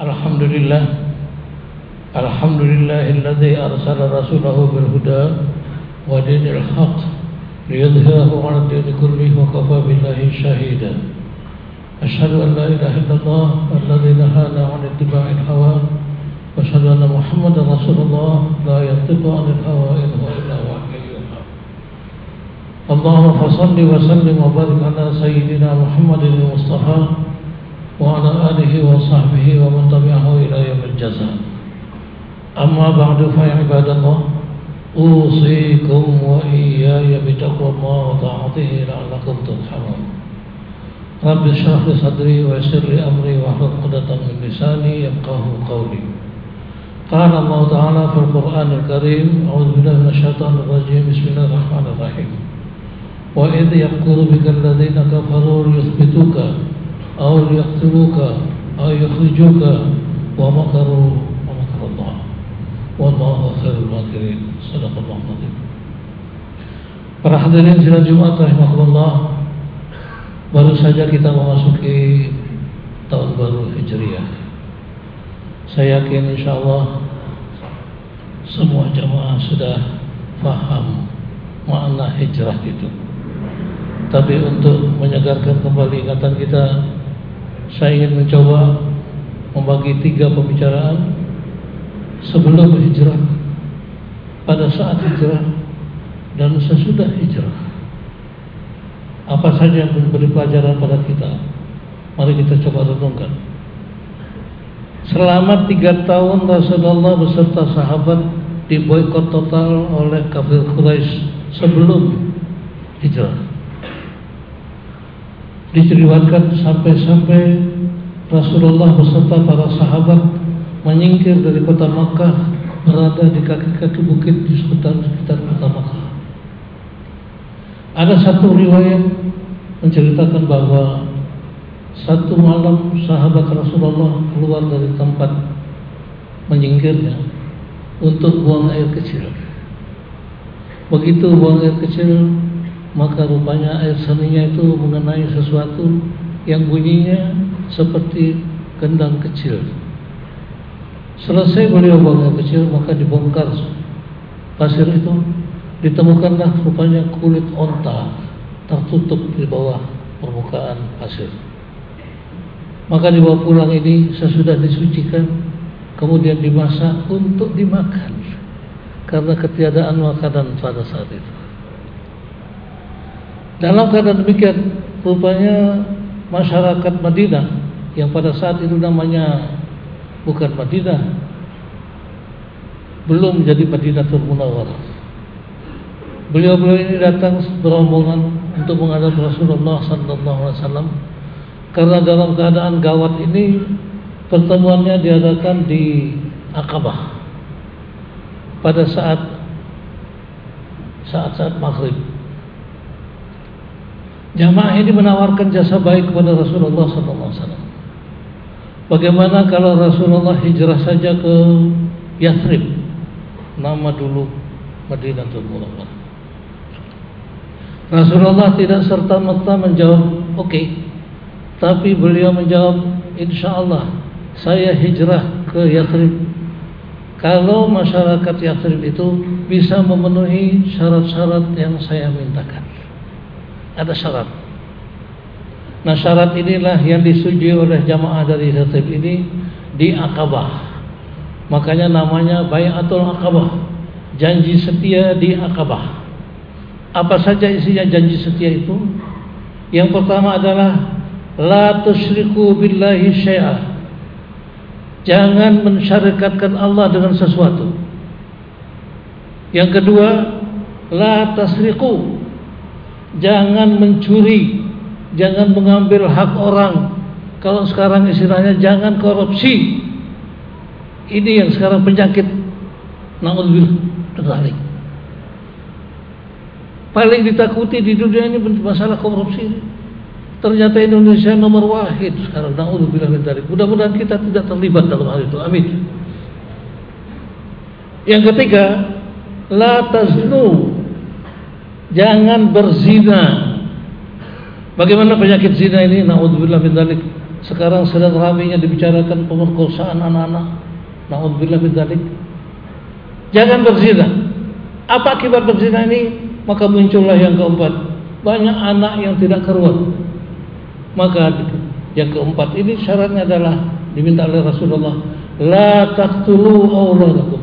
الحمد لله الحمد لله الذي أرسل رسوله بالهدى ودين الحق ليظهره على الدين كله وكفى بالله شهيدا أشهد أن لا إله إلا الله الذي نهانا عن اتباع الهوى وأشهد أن محمدا رسول الله لا ينطق عن الهوى إن هو إلا وحي اللهم فصل وسلم وبارك على سيدنا محمد المصطفى وعلى آله وصحبه ومن تبعه إلى يوم الجزاء. أما بعد فيا عباد الله أوصيكم وإياي بتقوى الله وطاعته لعلكم ترحمون. رب اشرح لي صدري ويسر لي أمري واحلل عقدة من لساني يفقه قولي. قال الله تعالى في القرآن الكريم أعوذ بالله من الشيطان الرجيم. بسم الله الرحمن الرحيم. وإذ يقول بك الذين كفروا ليثبتوك أو ليقتلوك أو يخرجوك ومكروا ومكر الله والله خير الماكرين صدق الله العظيم Para hadirin sidang Jumat rahimahullah Baru saja kita memasuki tahun baru Hijriah Saya yakin insya Allah Semua jamaah sudah paham makna hijrah itu Tapi untuk menyegarkan kembali ingatan kita saya ingin mencoba membagi tiga pembicaraan sebelum hijrah, pada saat hijrah, dan sesudah hijrah. Apa saja yang memberi pelajaran pada kita? Mari kita coba renungkan. Selama tiga tahun Rasulullah beserta sahabat diboikot total oleh kafir Quraisy sebelum hijrah diceriwakan sampai-sampai Rasulullah beserta para sahabat menyingkir dari kota Makkah berada di kaki-kaki bukit di sekitar sekitar kota Makkah. Ada satu riwayat menceritakan bahwa satu malam sahabat Rasulullah keluar dari tempat menyingkirnya untuk buang air kecil. Begitu buang air kecil, maka rupanya air seninya itu mengenai sesuatu yang bunyinya seperti gendang kecil. Selesai beliau buang kecil, maka dibongkar pasir itu, ditemukanlah rupanya kulit onta tertutup di bawah permukaan pasir. Maka dibawa pulang ini sesudah disucikan, kemudian dimasak untuk dimakan karena ketiadaan makanan pada saat itu. Dalam keadaan demikian, rupanya masyarakat Madinah yang pada saat itu namanya bukan Madinah, belum menjadi Madinatul Munawwarah. Beliau-beliau ini datang berombongan untuk menghadap Rasulullah sallallahu alaihi wasallam. Karena dalam keadaan gawat ini pertemuannya diadakan di Aqabah. Pada saat saat-saat maghrib Jamaah ini menawarkan jasa baik kepada Rasulullah SAW. Bagaimana kalau Rasulullah hijrah saja ke Yathrib, nama dulu Madinatul Munawwarah. Rasulullah tidak serta merta menjawab oke, okay. tapi beliau menjawab insya Allah saya hijrah ke Yathrib. Kalau masyarakat Yathrib itu bisa memenuhi syarat-syarat yang saya mintakan ada syarat. Nah syarat inilah yang disetujui oleh jamaah dari Khatib ini di Akabah. Makanya namanya Bayatul Akabah. Janji setia di Akabah. Apa saja isinya janji setia itu? Yang pertama adalah La tusyriku billahi syai'ah Jangan mensyarikatkan Allah dengan sesuatu Yang kedua La tasriku jangan mencuri, jangan mengambil hak orang. Kalau sekarang istilahnya jangan korupsi. Ini yang sekarang penyakit. Naudzubillah. Paling ditakuti di dunia ini masalah korupsi. Ternyata Indonesia nomor wahid sekarang. Naudzubillah min Mudah-mudahan kita tidak terlibat dalam hal itu. Amin. Yang ketiga, la taznu Jangan berzina. Bagaimana penyakit zina ini? Nauzubillah min dzalik. Sekarang sedang ramainya dibicarakan pemerkosaan anak-anak. Nauzubillah min dzalik. Jangan berzina. Apa akibat berzina ini? Maka muncullah yang keempat. Banyak anak yang tidak keruan. Maka yang keempat ini syaratnya adalah diminta oleh Rasulullah, la taqtulu auladakum.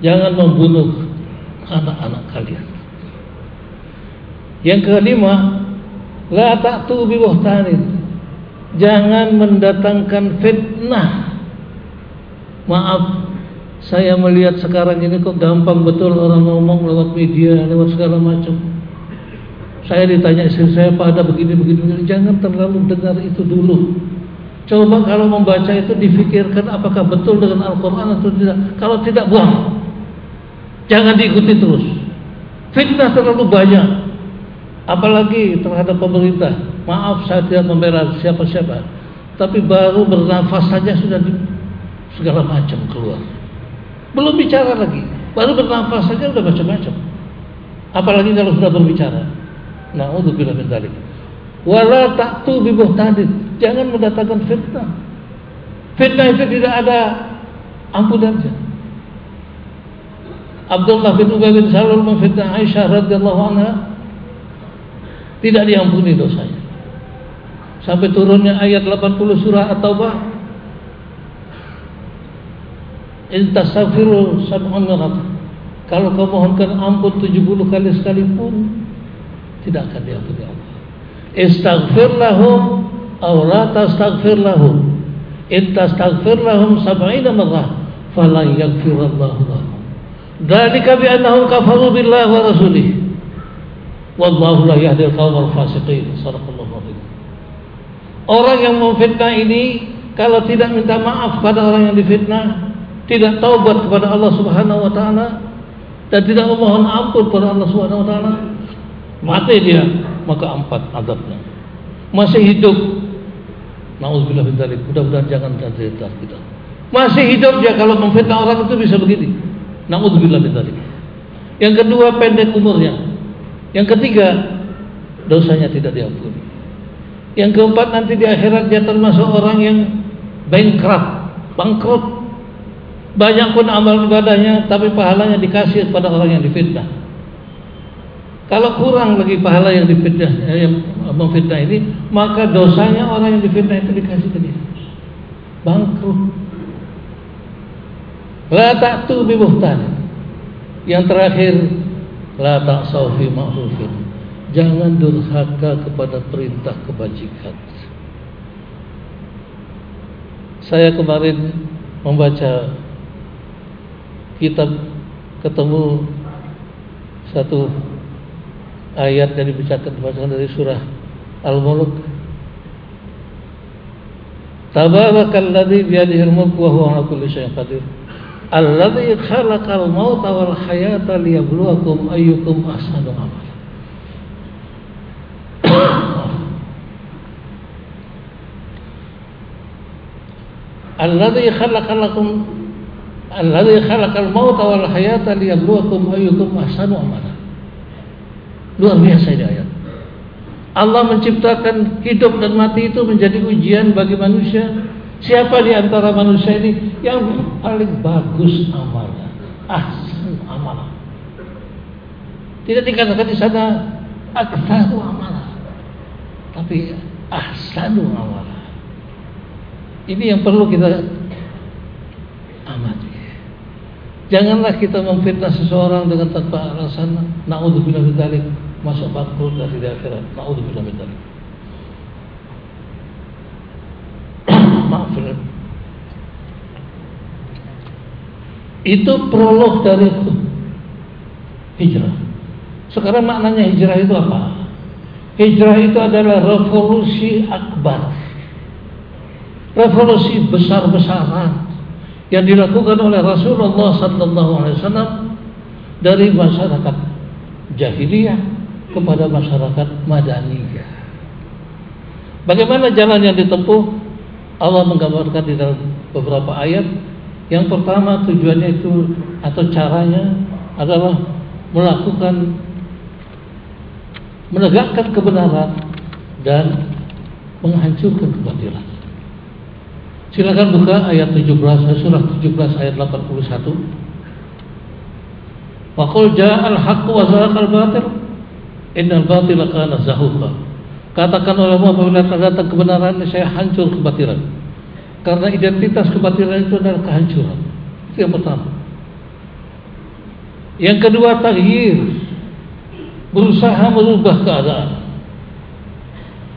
Jangan membunuh anak-anak kalian. Yang kelima, la taqtu bi Jangan mendatangkan fitnah. Maaf, saya melihat sekarang ini kok gampang betul orang ngomong lewat media, lewat segala macam. Saya ditanya istri saya, Pak ada begini, begini, begini. Jangan terlalu dengar itu dulu. Coba kalau membaca itu difikirkan apakah betul dengan Al-Quran atau tidak. Kalau tidak, buang. Jangan diikuti terus. Fitnah terlalu banyak. Apalagi terhadap pemerintah. Maaf saya tidak membela siapa-siapa. Tapi baru bernafas saja sudah di, segala macam keluar. Belum bicara lagi. Baru bernafas saja sudah macam-macam. Apalagi kalau sudah berbicara. Nauzubillah min dzalik. Wala ta'tu bi buhtanin. Jangan mendatangkan fitnah. Fitnah itu tidak ada ampunannya. Abdullah bin Ubay bin Salul memfitnah Aisyah radhiyallahu anha tidak diampuni dosanya. Sampai turunnya ayat 80 surah At-Taubah. In tasafiru sab'an Kalau kau mohonkan ampun 70 kali sekalipun tidak akan diampuni Allah. Istaghfir lahum aw la tastaghfir lahum. In tastaghfir lahum sab'ina marrah falan yaghfirallahu lahum. Dzalika bi annahum kafaru billahi wa. Wallahu la yahdi al-qawmal fasiqin. Orang yang memfitnah ini kalau tidak minta maaf pada orang yang difitnah, tidak taubat kepada Allah Subhanahu wa taala dan tidak memohon ampun kepada Allah Subhanahu wa taala, mati dia maka empat adabnya masih hidup Nauzubillah min dzalik. Mudah-mudahan jangan cerita kita. Masih hidup dia kalau memfitnah orang itu bisa begini. Nauzubillah min dzalik. Yang kedua pendek umurnya. Yang ketiga dosanya tidak diampuni. Yang keempat nanti di akhirat dia termasuk orang yang bankrupt, bangkrut. Banyak pun amal ibadahnya tapi pahalanya dikasih kepada orang yang difitnah. Kalau kurang lagi pahala yang difitnah eh, yang memfitnah ini, maka dosanya orang yang difitnah itu dikasih ke dia. Bangkrut. La ta'tu bi buhtan. Yang terakhir, la ta'saw fi ma'rufin. Jangan durhaka kepada perintah kebajikan. Saya kemarin membaca kitab ketemu satu ayat yang dibacakan dibacakan dari surah Al-Mulk. Tabarakalladzi biyadihi al-mulk wa huwa 'ala kulli syai'in qadir. Alladzi khalaqal mauta wal hayata liyabluwakum ayyukum ahsanu amala. Alladzi khalaqalakum Alladzi khalaqal mauta wal hayata liyabluwakum ayyukum ahsanu amala. Luar biasa ini ayat. Allah menciptakan hidup dan mati itu menjadi ujian bagi manusia. Siapa di antara manusia ini yang paling bagus amalnya? Ahsan amal. Tidak dikatakan di sana aktsaru amal. Tapi ahsanu amal. Ini yang perlu kita amati. Janganlah kita memfitnah seseorang dengan tanpa alasan. Naudzubillah min masuk bangkrut dari akhirat. Nauzubillah min dzalik. Maaf Itu prolog dari hijrah. Sekarang maknanya hijrah itu apa? Hijrah itu adalah revolusi akbar. Revolusi besar-besaran yang dilakukan oleh Rasulullah sallallahu alaihi wasallam dari masyarakat jahiliyah kepada masyarakat Madaniyah. Bagaimana jalan yang ditempuh? Allah menggambarkan di dalam beberapa ayat. Yang pertama tujuannya itu atau caranya adalah melakukan menegakkan kebenaran dan menghancurkan kebatilan. Silakan buka ayat 17 surah 17 ayat 81. Wa qul ja'al haqq wa zahaqal batil innal batila kana zahuqa. Katakan olehmu apabila datang kebenaran saya hancur kebatilan. Karena identitas kebatilan itu adalah kehancuran. Itu yang pertama. Yang kedua taghir. Berusaha merubah keadaan.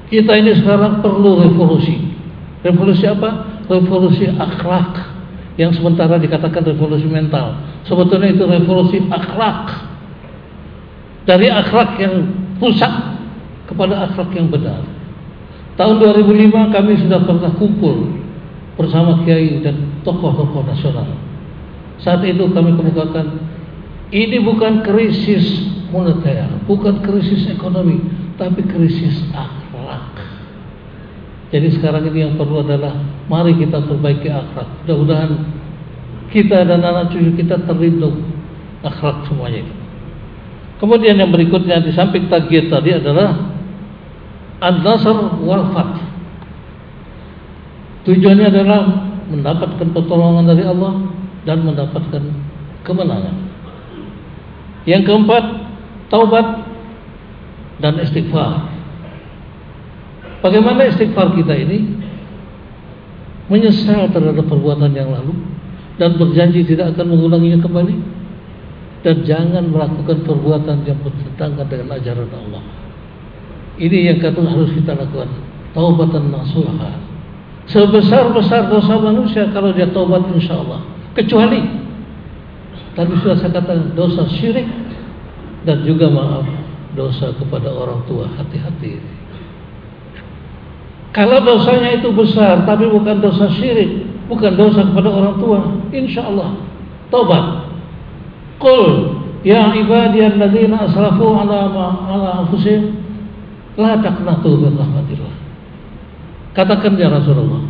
Kita ini sekarang perlu revolusi. Revolusi apa? revolusi akhlak yang sementara dikatakan revolusi mental. Sebetulnya itu revolusi akhlak. Dari akhlak yang rusak kepada akhlak yang benar. Tahun 2005 kami sudah pernah kumpul bersama kiai dan tokoh-tokoh nasional. Saat itu kami kemukakan ini bukan krisis moneter, bukan krisis ekonomi, tapi krisis akhlak. Jadi sekarang ini yang perlu adalah mari kita perbaiki akhlak. Mudah-mudahan kita dan anak cucu kita terlindung akhlak semuanya. Kemudian yang berikutnya di samping tagiat tadi adalah an-nasr wal. Tujuannya adalah mendapatkan pertolongan dari Allah dan mendapatkan kemenangan. Yang keempat, taubat dan istighfar. Bagaimana istighfar kita ini menyesal terhadap perbuatan yang lalu dan berjanji tidak akan mengulanginya kembali dan jangan melakukan perbuatan yang bertentangan dengan ajaran Allah. Ini yang kata harus kita lakukan. Taubatan nasuha. Sebesar-besar dosa manusia kalau dia taubat insya Allah. Kecuali tadi sudah saya katakan dosa syirik dan juga maaf dosa kepada orang tua. Hati-hati. Kalau dosanya itu besar tapi bukan dosa syirik, bukan dosa kepada orang tua, insya Allah tobat. Qul ya ibadiyalladzina asrafu ala ma ala la taqnatu min rahmatillah. Katakan ya Rasulullah,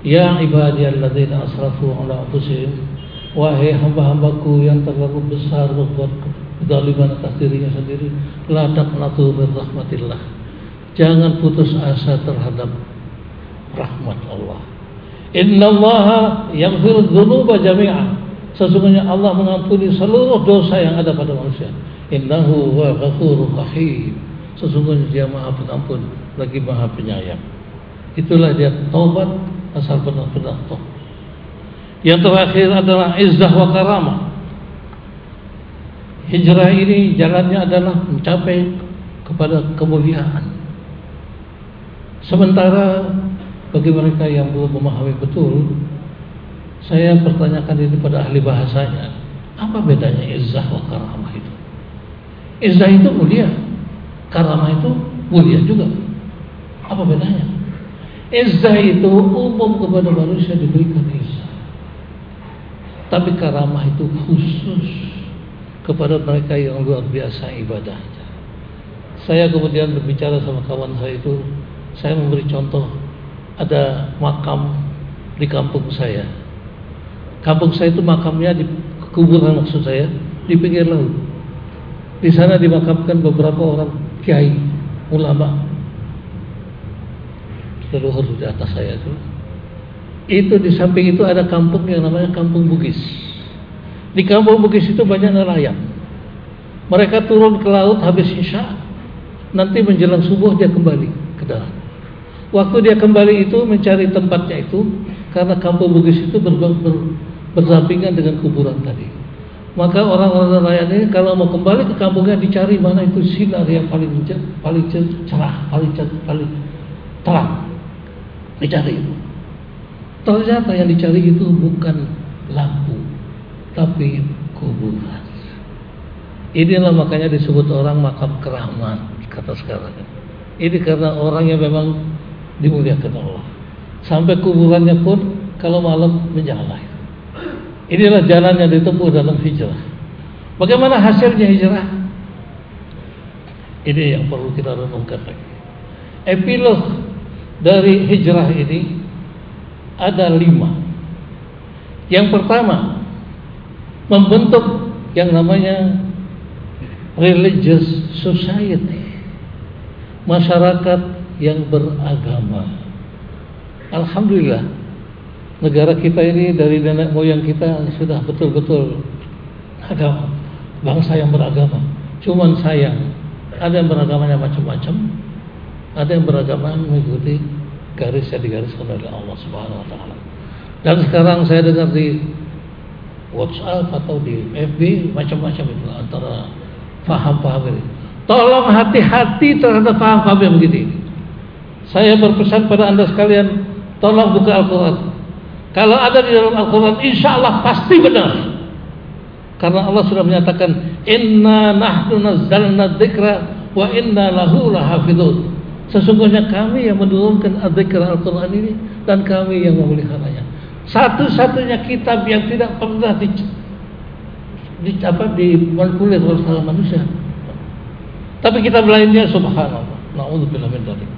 ya ibadiyalladzina asrafu ala anfusihim wahai hamba-hambaku yang terlalu besar berbuat kezaliman atas dirinya sendiri, la taqnatu min rahmatillah Jangan putus asa terhadap rahmat Allah. Inna Allah yang dzunuba jami'an. Sesungguhnya Allah mengampuni seluruh dosa yang ada pada manusia. Innahu wa ghafurur rahim. Sesungguhnya dia maha pengampun lagi maha penyayang. Itulah dia taubat asal benar-benar taubat. Yang terakhir adalah izzah wa karamah. Hijrah ini jalannya adalah mencapai kepada kemuliaan. Sementara bagi mereka yang belum memahami betul, saya pertanyakan ini pada ahli bahasanya. Apa bedanya izzah wa karamah itu? Izzah itu mulia, karamah itu mulia juga. Apa bedanya? Izzah itu umum kepada manusia diberikan izzah. Tapi karamah itu khusus kepada mereka yang luar biasa ibadahnya. Saya kemudian berbicara sama kawan saya itu saya memberi contoh ada makam di kampung saya. Kampung saya itu makamnya di kuburan maksud saya di pinggir laut. Di sana dimakamkan beberapa orang kiai, ulama. Leluhur di atas saya itu. Itu di samping itu ada kampung yang namanya Kampung Bugis. Di Kampung Bugis itu banyak nelayan. Mereka turun ke laut habis isya, nanti menjelang subuh dia kembali ke darat. Waktu dia kembali itu mencari tempatnya itu karena kampung Bugis itu ber, ber, dengan kuburan tadi. Maka orang-orang nelayan ini kalau mau kembali ke kampungnya dicari mana itu sinar yang paling paling cerah, paling paling terang. Dicari itu. Ternyata yang dicari itu bukan lampu, tapi kuburan. Inilah makanya disebut orang makam keramat kata sekarang. Ini karena orang yang memang dimuliakan Allah. Sampai kuburannya pun kalau malam menjalar. Inilah jalan yang ditempuh dalam hijrah. Bagaimana hasilnya hijrah? Ini yang perlu kita renungkan lagi. Epilog dari hijrah ini ada lima. Yang pertama, membentuk yang namanya religious society. Masyarakat yang beragama. Alhamdulillah negara kita ini dari nenek moyang kita sudah betul-betul agama, bangsa yang beragama. Cuman sayang, ada yang beragamanya macam-macam, ada yang beragama mengikuti garis yang digariskan oleh Allah Subhanahu wa taala. Dan sekarang saya dengar di WhatsApp atau di FB macam-macam itu antara faham-faham ini. Tolong hati-hati terhadap faham-faham yang begini. Saya berpesan pada anda sekalian, tolong buka Al-Quran. Kalau ada di dalam Al-Quran, insya Allah pasti benar. Karena Allah sudah menyatakan, Inna nahnu nazzalna wa inna lahu lahafidun. Sesungguhnya kami yang menurunkan adzikr Al-Quran ini dan kami yang memeliharanya. Satu-satunya kitab yang tidak pernah di, di apa dimanipulir oleh manusia. Tapi kitab lainnya subhanallah. Nauzubillah min dzalik.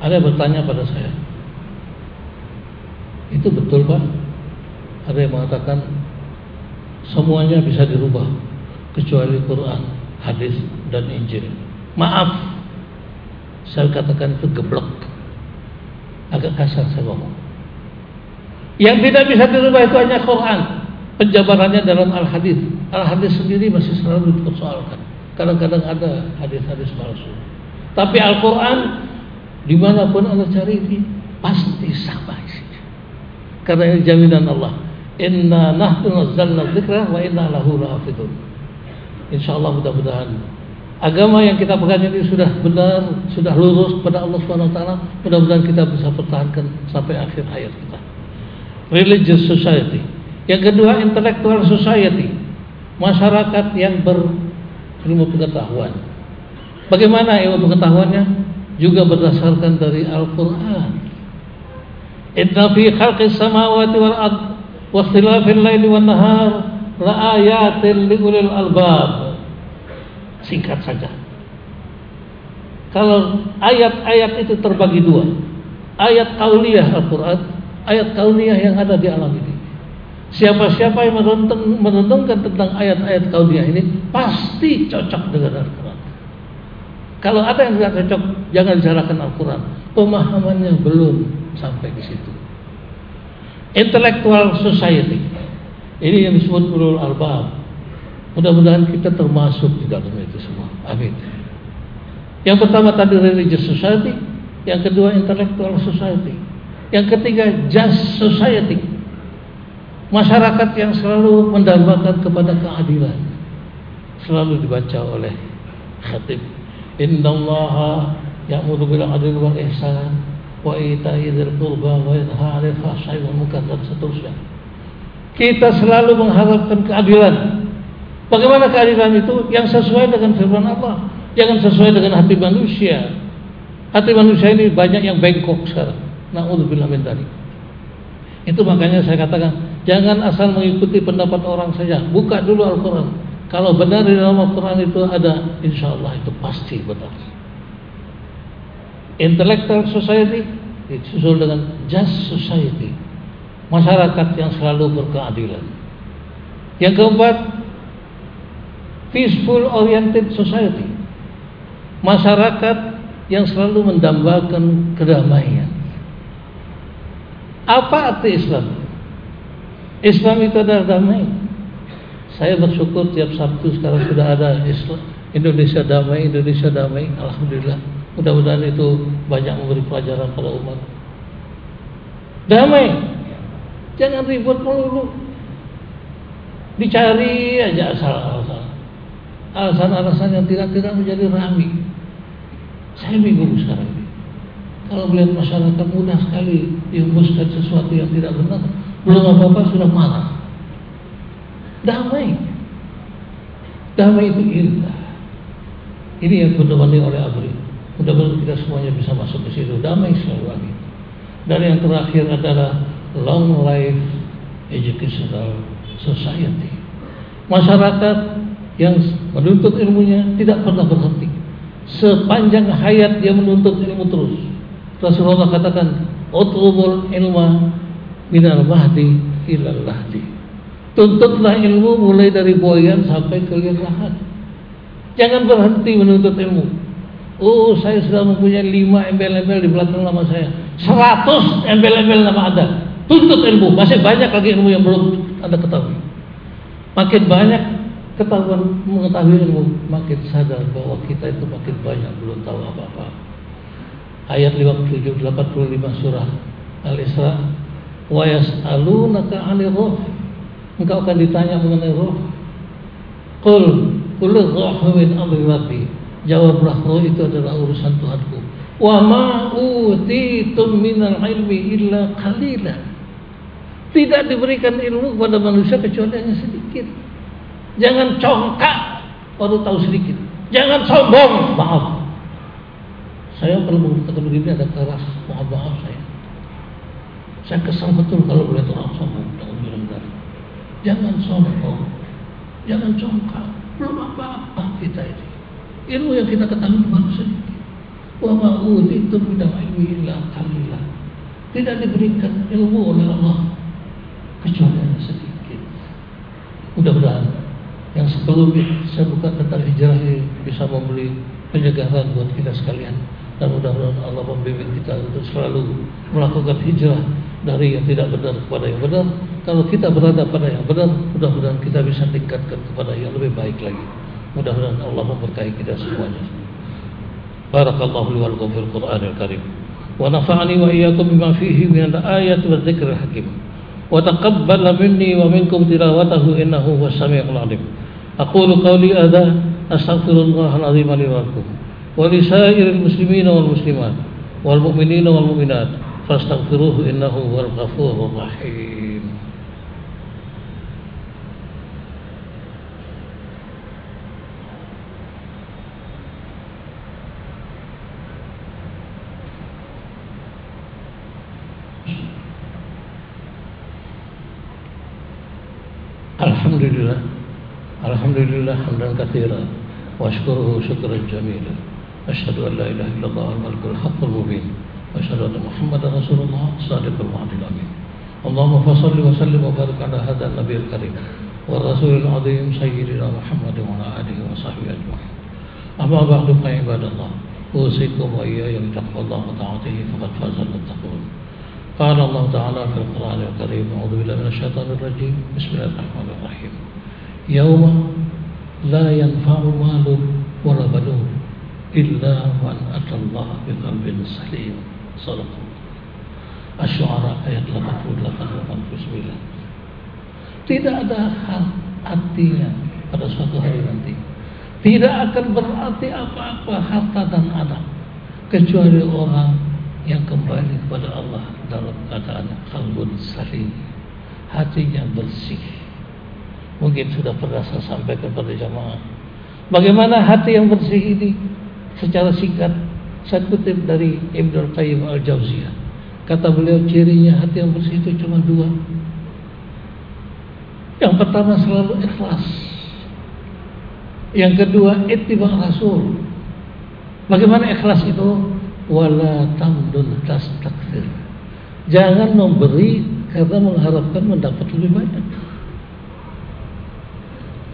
Ada yang bertanya pada saya. Itu betul Pak? Ada yang mengatakan semuanya bisa dirubah kecuali Quran, hadis dan Injil. Maaf, saya katakan itu geblok. Agak kasar saya ngomong. Yang tidak bisa dirubah itu hanya Quran. Penjabarannya dalam Al-Hadis. Al-Hadis sendiri masih selalu dipersoalkan. Kadang-kadang ada hadis-hadis palsu. Tapi Al-Quran di mana pun anda cari ini pasti sama. Karena ini jaminan Allah. Inna nahnu nazzalna dzikra wa inna lahu lahafidun. Insyaallah mudah-mudahan agama yang kita pegang ini sudah benar, sudah lurus kepada Allah Subhanahu wa taala. Mudah-mudahan kita bisa pertahankan sampai akhir hayat kita religious society. Yang kedua intellectual society, masyarakat yang berilmu pengetahuan. Bagaimana ilmu pengetahuannya? Juga berdasarkan dari Al-Qur'an. Wal ard wa ikhtilafil laili wan nahar la ayatin liulil albab. Singkat saja. Kalau ayat-ayat itu terbagi dua. Ayat kauliyah Al-Qur'an ayat kauniyah yang ada di alam ini. Siapa-siapa yang merenungkan tentang ayat-ayat kauniyah ini pasti cocok dengan Al-Quran. Kalau ada yang tidak cocok, jangan bicarakan Al-Quran. Pemahamannya belum sampai di situ. Intellectual society. Ini yang disebut ulul albab. Mudah-mudahan kita termasuk di dalam itu semua. Amin. Yang pertama tadi religious society, yang kedua intellectual society. Yang ketiga, just society. Masyarakat yang selalu mendambakan kepada keadilan. Selalu dibaca oleh khatib. Innallaha wa ita'i dzil qurba wa yanha 'anil fahsya'i wal munkar dan. Kita selalu mengharapkan keadilan. Bagaimana keadilan itu? Yang sesuai dengan firman Allah, jangan sesuai dengan hati manusia. Hati manusia ini banyak yang bengkok sekarang. Na'udzubillah min dzalik. Itu makanya saya katakan, jangan asal mengikuti pendapat orang saja. Buka dulu Al-Qur'an. Kalau benar di dalam Al-Qur'an itu ada, insya Allah itu pasti benar. Intellectual society disusul dengan just society. Masyarakat yang selalu berkeadilan. Yang keempat, peaceful oriented society. Masyarakat yang selalu mendambakan kedamaian. Apa arti Islam? Islam itu adalah damai. Saya bersyukur tiap Sabtu sekarang sudah ada Islam Indonesia damai, Indonesia damai. Alhamdulillah. Mudah-mudahan itu banyak memberi pelajaran pada umat. Damai. Jangan ribut melulu. Dicari aja asal-asal. Alasan-alasan yang tidak-tidak menjadi rami. Saya bingung sekarang ini. Kalau melihat masyarakat mudah sekali dihembuskan sesuatu yang tidak benar, belum apa-apa sudah marah. Damai. Damai itu indah. Ini yang ditemani oleh Abri. Mudah-mudahan kita semuanya bisa masuk ke situ. Damai selalu lagi. Dan yang terakhir adalah long life educational society. Masyarakat yang menuntut ilmunya tidak pernah berhenti. Sepanjang hayat dia menuntut ilmu terus. Rasulullah katakan, "Utlubul ilma minal mahdi ilal lahdi." Tuntutlah ilmu mulai dari boyan sampai ke liang lahat. Jangan berhenti menuntut ilmu. Oh, saya sudah mempunyai lima embel-embel di belakang nama saya. Seratus embel-embel nama Anda. Tuntut ilmu. Masih banyak lagi ilmu yang belum Anda ketahui. Makin banyak ketahuan mengetahui ilmu, makin sadar bahwa kita itu makin banyak belum tahu apa-apa. Ayat 57 85 surah Al-Isra wa yas'alunaka 'anil ruh. Engkau akan ditanya mengenai roh. Qul qul ruhu min amri rabbi. Jawablah roh itu adalah urusan Tuhanku. Wa ma utitum minal ilmi illa qalila. Tidak diberikan ilmu kepada manusia kecuali hanya sedikit. Jangan congkak baru tahu sedikit. Jangan sombong. Maaf. Saya kalau mengatakan begini ada keras. Mohon maaf saya. Saya kesal betul kalau melihat orang sombong. Jangan sombong. Jangan congkak. Belum apa-apa kita ini. Ilmu yang kita ketahui baru sedikit. Wa itu minal ilmi illa qalila. Tidak diberikan ilmu oleh Allah kecuali hanya sedikit. Mudah-mudahan yang sebelumnya saya bukan tentang hijrah ini bisa memberi penyegaran buat kita sekalian dan mudah-mudahan Allah membimbing kita untuk selalu melakukan hijrah dari yang tidak benar kepada yang benar. Kalau kita berada pada yang benar, mudah-mudahan kita bisa tingkatkan kepada yang lebih baik lagi. Mudah-mudahan Allah memberkahi kita semuanya. Barakallahu li wa lakum fil Qur'anil Karim. Wa nafa'ani wa iyyakum bima fihi min al-ayat wa dzikril hakim. Wa taqabbal minni wa minkum tilawatahu innahu huwas samiul alim. Aqulu qawli hadha astaghfirullah al-azim li wa lakum wa li sa'iril muslimin wal muslimat wal mu'minin wal mu'minat الحمد لله الحمد لله حمدا كثيرا. واشكره شكرا جميلا. أشهد أن لا إله إلا الله الملك الحق المبين. وأشهد أن محمدا رسول الله صادق الوعد الأمين. اللهم فصل وسلم وبارك على هذا النبي الكريم والرسول العظيم سيدنا محمد وعلى آله وصحبه أجمعين. أما بعد فعباد الله أوصيكم وإياي بتقوى الله وطاعته فقد فاز المتقون. قال الله تعالى في القرآن الكريم أعوذ بالله من الشيطان الرجيم. بسم الله الرحمن الرحيم. يوم لا ينفع مال ولا بنون إلا من أتى الله بقلب سليم. صدق Asy-Syu'ara ayat 88 Tidak ada artinya pada suatu hari nanti. Tidak akan berarti apa-apa harta dan anak. kecuali orang yang kembali kepada Allah dalam keadaan kalbun salim, hatinya bersih. Mungkin sudah pernah saya sampaikan kepada jamaah. Bagaimana hati yang bersih ini? Secara singkat, saya kutip dari Ibnu Qayyim Al-Jauziyah. Kata beliau cirinya hati yang bersih itu cuma dua. Yang pertama selalu ikhlas. Yang kedua ittiba Rasul. Bagaimana ikhlas itu? Wala tamdun tastakthir. Jangan memberi karena mengharapkan mendapat lebih banyak.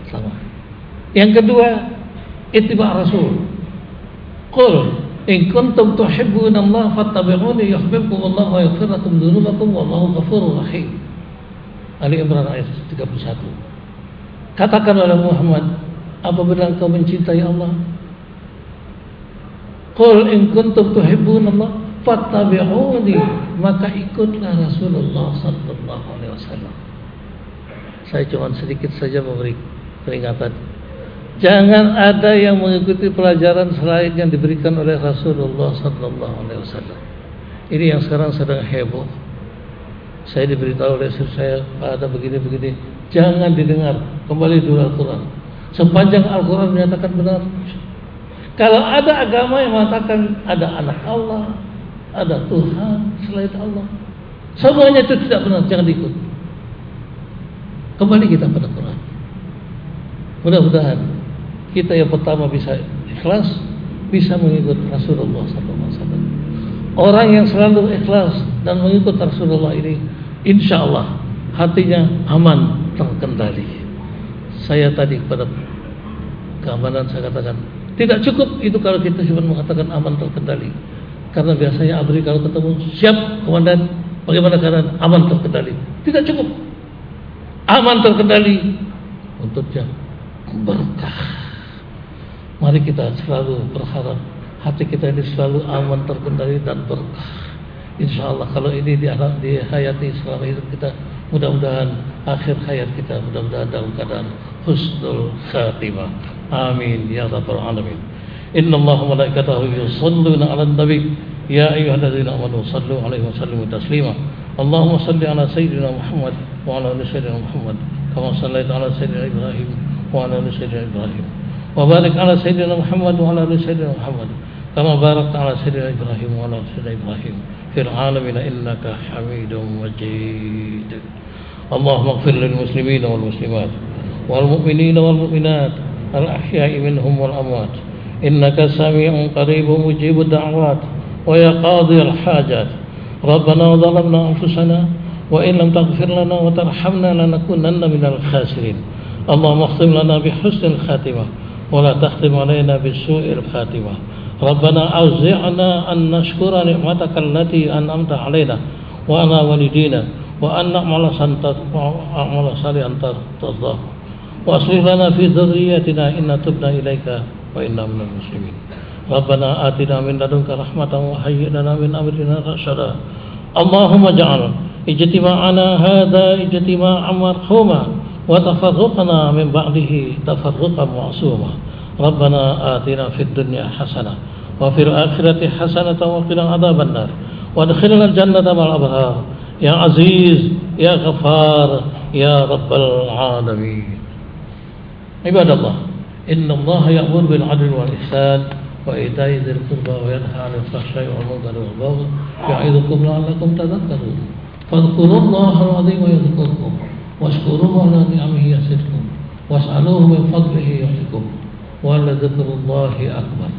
Sama. Yang kedua, ittiba Rasul. Qul in kuntum tuhibbuna Allah fattabi'uni yuhibbukum Allah wa yaghfir lakum dzunubakum wallahu ghafurur rahim. Ali Imran ayat 31. Katakan oleh Muhammad, apabila engkau mencintai Allah, Qul in kuntum tuhibbunallah fattabi'uni maka ikutlah Rasulullah sallallahu alaihi wasallam. Saya cuma sedikit saja memberi peringatan. Jangan ada yang mengikuti pelajaran selain yang diberikan oleh Rasulullah sallallahu alaihi wasallam. Ini yang sekarang sedang heboh. Saya diberitahu oleh istri saya ada begini-begini. Jangan didengar. Kembali dulu Al-Quran. Sepanjang Al-Quran menyatakan benar, kalau ada agama yang mengatakan ada anak Allah, ada Tuhan selain Allah, semuanya itu tidak benar, jangan diikut. Kembali kita pada Quran. Mudah-mudahan kita yang pertama bisa ikhlas, bisa mengikut Rasulullah SAW. Orang yang selalu ikhlas dan mengikut Rasulullah ini, insya Allah hatinya aman terkendali. Saya tadi pada keamanan saya katakan Tidak cukup itu kalau kita cuma mengatakan aman terkendali. Karena biasanya abri kalau ketemu siap komandan, bagaimana keadaan aman terkendali. Tidak cukup. Aman terkendali untuk jam berkah. Mari kita selalu berharap hati kita ini selalu aman terkendali dan berkah. Insya Allah kalau ini di dihayati selama hidup kita mudah-mudahan akhir hayat kita mudah-mudahan dalam keadaan husnul khatimah. آمين. يا رب العالمين. إن الله ملائكته يصلون على النبي. يا أيها الذين آمنوا صلوا عليه وسلموا تسليما. اللهم صل على سيدنا محمد وعلى آل سيدنا محمد كما صليت على سيدنا إبراهيم وعلى آل سيدنا إبراهيم. وبارك على سيدنا محمد وعلى آل سيدنا محمد كما باركت على سيدنا إبراهيم وعلى آل سيدنا إبراهيم في العالمين إنك حميد مجيد. اللهم اغفر للمسلمين والمسلمات والمؤمنين والمؤمنات الأحياء منهم والأموات. إنك سميع قريب مجيب الدعوات ويا قاضي الحاجات. ربنا ظلمنا أنفسنا وإن لم تغفر لنا وترحمنا لنكونن من الخاسرين. اللهم اختم لنا بحسن الخاتمة ولا تختم علينا بسوء الخاتمة. ربنا أوزعنا أن نشكر نعمتك التي أنعمت علينا وعلى والدينا وأن نعمل صالحا ترضاه وأصلح لنا في ذريتنا إنا تبنا إليك وإنا من المسلمين. ربنا آتنا من لدنك رحمة وهيئ لنا من أمرنا رشدا. اللهم اجعل اجتماعنا هذا اجتماعا مرحوما وتفرقنا من بعده تفرقا معصوما. ربنا آتنا في الدنيا حسنة وفي الآخرة حسنة وقنا عذاب النار. وادخلنا الجنة مع الأبرار. يا عزيز يا غفار يا رب العالمين. عباد الله إن الله يأمر بالعدل والإحسان وإيتاء ذي القربى وينهى عن الفحشاء والمنكر والبغي يعظكم لعلكم تذكرون. فاذكروا الله العظيم يذكركم واشكروه على نعمه يزدكم واسألوه من فضله يعطكم ولذكر الله أكبر.